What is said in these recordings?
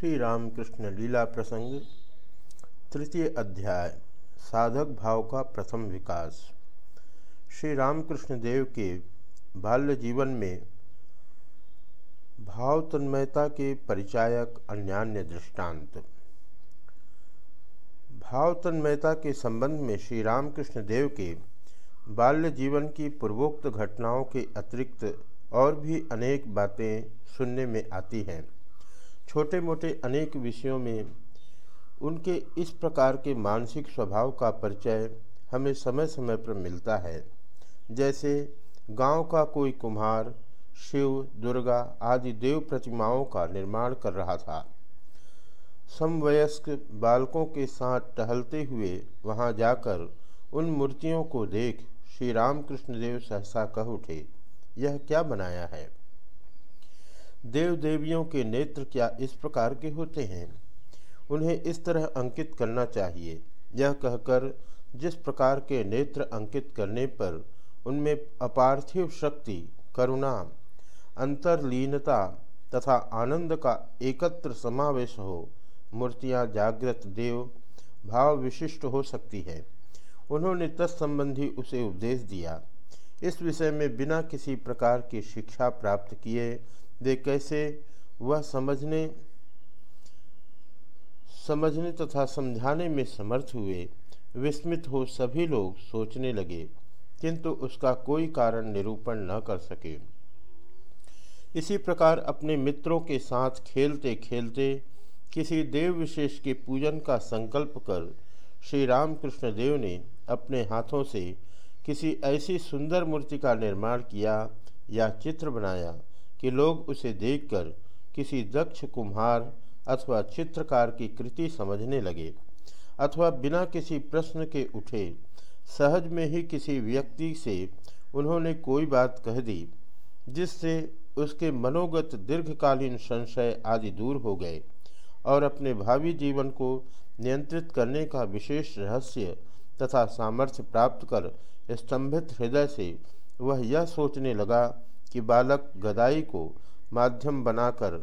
श्री रामकृष्ण लीला प्रसंग, तृतीय अध्याय, साधक भाव का प्रथम विकास। श्री रामकृष्ण देव के बाल्य जीवन में भाव तन्मयता के परिचायक अन्यान्य दृष्टांत। भाव तन्मयता के संबंध में श्री रामकृष्ण देव के बाल्य जीवन की पूर्वोक्त घटनाओं के अतिरिक्त और भी अनेक बातें सुनने में आती हैं। छोटे मोटे अनेक विषयों में उनके इस प्रकार के मानसिक स्वभाव का परिचय हमें समय समय पर मिलता है। जैसे गाँव का कोई कुम्हार, शिव, दुर्गा आदि देव प्रतिमाओं का निर्माण कर रहा था। समवयस्क बालकों के साथ टहलते हुए वहाँ जाकर उन मूर्तियों को देख श्री रामकृष्ण देव सहसा कह उठे, यह क्या बनाया है? देव देवियों के नेत्र क्या इस प्रकार के होते हैं? उन्हें इस तरह अंकित करना चाहिए। यह कहकर जिस प्रकार के नेत्र अंकित करने पर उनमें अपार्थिव शक्ति, करुणा, अंतर्लीनता तथा आनंद का एकत्र समावेश हो, मूर्तियाँ जागृत देव भाव विशिष्ट हो सकती है। उन्होंने तत्संबंधी उसे उपदेश दिया। इस विषय में बिना किसी प्रकार की शिक्षा प्राप्त किए वे कैसे वह समझने समझने तथा समझाने में समर्थ हुए, विस्मित हो सभी लोग सोचने लगे, किंतु उसका कोई कारण निरूपण न कर सके। इसी प्रकार अपने मित्रों के साथ खेलते खेलते किसी देव विशेष के पूजन का संकल्प कर श्री रामकृष्ण देव ने अपने हाथों से किसी ऐसी सुंदर मूर्ति का निर्माण किया या चित्र बनाया। कि लोग उसे देखकर किसी दक्ष कुम्हार अथवा चित्रकार की कृति समझने लगे, अथवा बिना किसी प्रश्न के उठे, सहज में ही किसी व्यक्ति से उन्होंने कोई बात कह दी, जिससे उसके मनोगत दीर्घकालीन संशय आदि दूर हो गए और अपने भावी जीवन को नियंत्रित करने का विशेष रहस्य तथा सामर्थ्य प्राप्त कर स्तंभित हृदय से वह यह सोचने लगा कि बालक गदाई को माध्यम बनाकर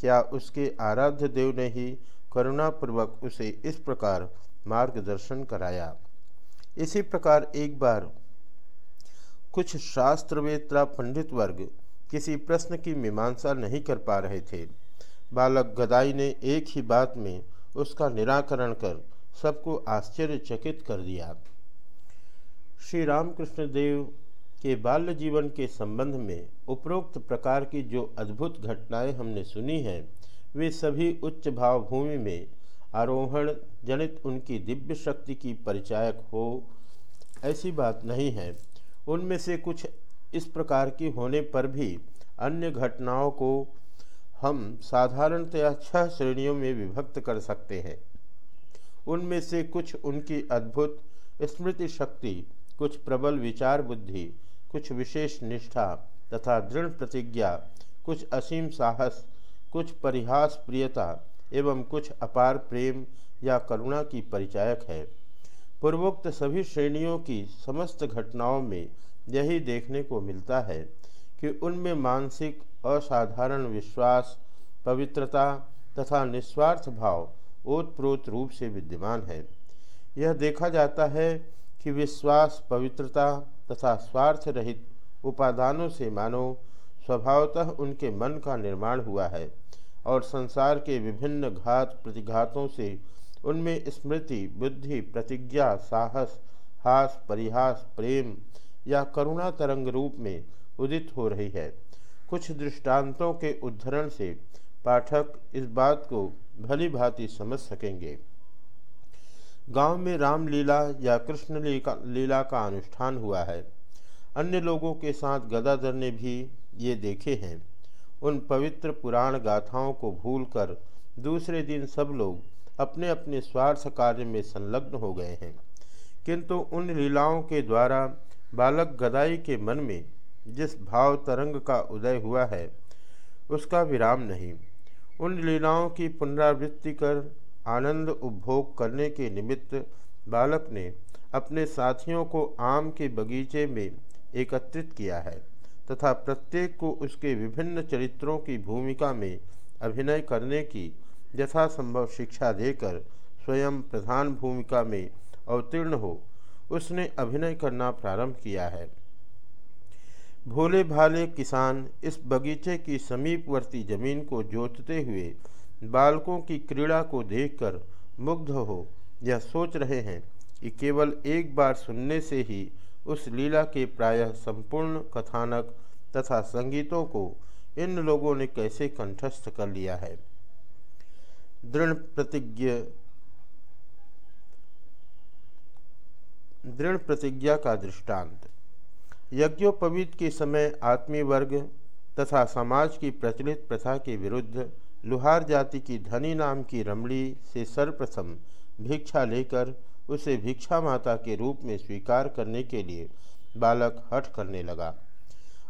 क्या उसके आराध्य देव ने ही करुणापूर्वक उसे इस प्रकार मार्गदर्शन कराया। इसी प्रकार एक बार कुछ शास्त्रवेत्रा पंडित वर्ग किसी प्रश्न की मीमांसा नहीं कर पा रहे थे। बालक गदाई ने एक ही बात में उसका निराकरण कर सबको आश्चर्यचकित कर दिया। श्री रामकृष्ण देव के बाल्य जीवन के संबंध में उपरोक्त प्रकार की जो अद्भुत घटनाएँ हमने सुनी हैं, वे सभी उच्च भाव भूमि में आरोहण जनित उनकी दिव्य शक्ति की परिचायक हो, ऐसी बात नहीं है। उनमें से कुछ इस प्रकार की होने पर भी अन्य घटनाओं को हम साधारणतया छह श्रेणियों में विभक्त कर सकते हैं। उनमें से कुछ उनकी अद्भुत स्मृति शक्ति, कुछ प्रबल विचार बुद्धि कुछ विशेष निष्ठा तथा दृढ़ प्रतिज्ञा, कुछ असीम साहस, कुछ परिहास प्रियता एवं कुछ अपार प्रेम या करुणा की परिचायक है। पूर्वोक्त सभी श्रेणियों की समस्त घटनाओं में यही देखने को मिलता है कि उनमें मानसिक असाधारण विश्वास, पवित्रता तथा निस्वार्थ भाव ओतप्रोत रूप से विद्यमान है। यह देखा जाता है कि विश्वास, पवित्रता तथा स्वार्थ रहित उपादानों से मानो स्वभावतः उनके मन का निर्माण हुआ है और संसार के विभिन्न घात प्रतिघातों से उनमें स्मृति, बुद्धि, प्रतिज्ञा, साहस, हास, परिहास, प्रेम या करुणा तरंग रूप में उदित हो रही है। कुछ दृष्टांतों के उद्धरण से पाठक इस बात को भली भांति समझ सकेंगे। गाँव में रामलीला या कृष्ण लीला का अनुष्ठान हुआ है। अन्य लोगों के साथ गदाधर ने भी ये देखे हैं। उन पवित्र पुराण गाथाओं को भूलकर दूसरे दिन सब लोग अपने अपने स्वार्थ कार्य में संलग्न हो गए हैं। किंतु उन लीलाओं के द्वारा बालक गदाई के मन में जिस भाव तरंग का उदय हुआ है, उसका विराम नहीं। उन लीलाओं की पुनरावृत्ति कर आनंद उपभोग करने के निमित्त बालक ने अपने साथियों को आम के बगीचे में एकत्रित किया है तथा प्रत्येक को उसके विभिन्न चरित्रों की भूमिका में अभिनय करने की यथासंभव शिक्षा देकर स्वयं प्रधान भूमिका में अवतीर्ण हो, उसने अभिनय करना प्रारंभ किया है। भोले भाले किसान इस बगीचे की समीपवर्ती ज़मीन को जोतते हुए बालकों की क्रीड़ा को देखकर मुग्ध हो यह सोच रहे हैं कि केवल एक बार सुनने से ही उस लीला के प्रायः संपूर्ण कथानक तथा संगीतों को इन लोगों ने कैसे कंठस्थ कर लिया है। दृढ़ प्रतिज्ञ, दृढ़ प्रतिज्ञा का दृष्टांत। यज्ञोपवीत के समय आत्मीय वर्ग तथा समाज की प्रचलित प्रथा के विरुद्ध लुहार जाति की धनी नाम की रमणी से सर्वप्रथम भिक्षा लेकर उसे भिक्षा माता के रूप में स्वीकार करने के लिए बालक हठ करने लगा।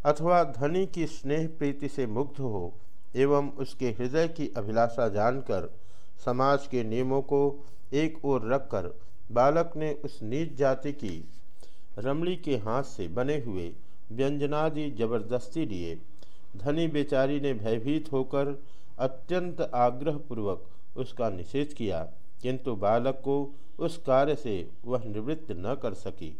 अथवा धनी की स्नेह प्रीति से मुग्ध हो एवं उसके हृदय की अभिलाषा जानकर समाज के नियमों को एक ओर रखकर बालक ने उस नीच जाति की रमणी के हाथ से बने हुए व्यंजनादि ज़बरदस्ती लिए। धनी बेचारी ने भयभीत होकर अत्यंत आग्रहपूर्वक उसका निषेध किया, किंतु बालक को उस कार्य से वह निवृत्त न कर सकी।